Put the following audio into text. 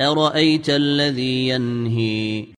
أرأيت الذي ينهي